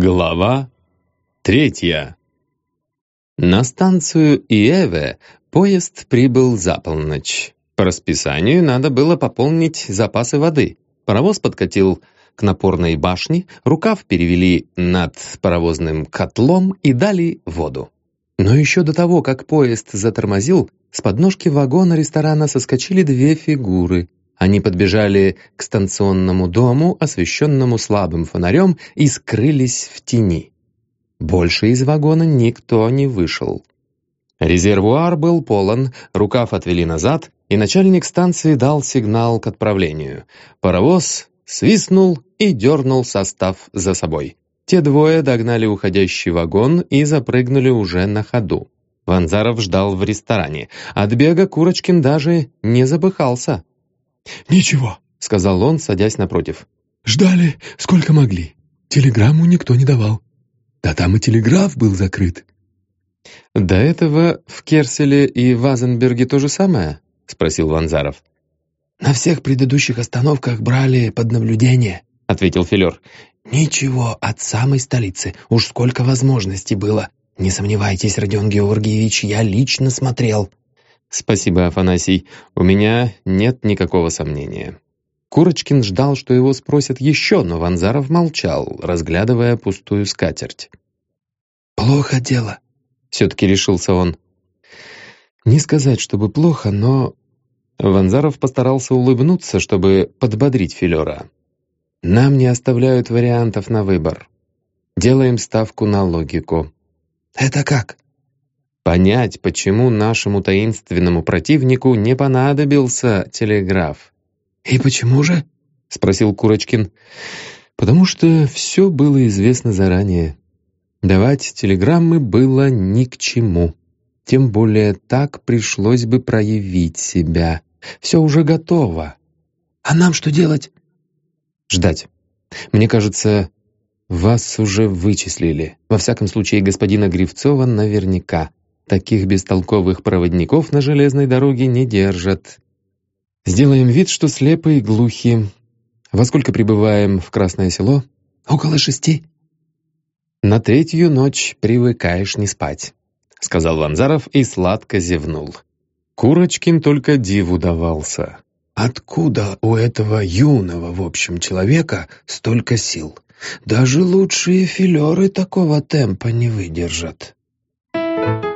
Глава третья. На станцию Иэве поезд прибыл за полночь. По расписанию надо было пополнить запасы воды. Паровоз подкатил к напорной башне, рукав перевели над паровозным котлом и дали воду. Но еще до того, как поезд затормозил, с подножки вагона ресторана соскочили две фигуры. Они подбежали к станционному дому, освещенному слабым фонарем, и скрылись в тени. Больше из вагона никто не вышел. Резервуар был полон, рукав отвели назад, и начальник станции дал сигнал к отправлению. Паровоз свистнул и дернул состав за собой. Те двое догнали уходящий вагон и запрыгнули уже на ходу. Ванзаров ждал в ресторане. От бега Курочкин даже не запыхался. «Ничего», — сказал он, садясь напротив. «Ждали, сколько могли. Телеграмму никто не давал. Да там и телеграф был закрыт». «До этого в Керселе и Вазенберге то же самое?» — спросил Ванзаров. «На всех предыдущих остановках брали под наблюдение», — ответил Филер. «Ничего от самой столицы. Уж сколько возможностей было. Не сомневайтесь, Родион Георгиевич, я лично смотрел». «Спасибо, Афанасий. У меня нет никакого сомнения». Курочкин ждал, что его спросят еще, но Ванзаров молчал, разглядывая пустую скатерть. «Плохо дело», — все-таки решился он. «Не сказать, чтобы плохо, но Ванзаров постарался улыбнуться, чтобы подбодрить Филера. «Нам не оставляют вариантов на выбор. Делаем ставку на логику». «Это как?» Понять, почему нашему таинственному противнику не понадобился телеграф. «И почему же?» — спросил Курочкин. «Потому что все было известно заранее. Давать телеграммы было ни к чему. Тем более так пришлось бы проявить себя. Все уже готово. А нам что делать? Ждать. Мне кажется, вас уже вычислили. Во всяком случае, господина Гривцова наверняка. Таких бестолковых проводников на железной дороге не держат. Сделаем вид, что слепы и глухи. Во сколько прибываем в Красное Село? Около шести. На третью ночь привыкаешь не спать, сказал Ванзаров и сладко зевнул. Курочкин только диву давался. Откуда у этого юного, в общем, человека столько сил? Даже лучшие филеры такого темпа не выдержат. Thank you.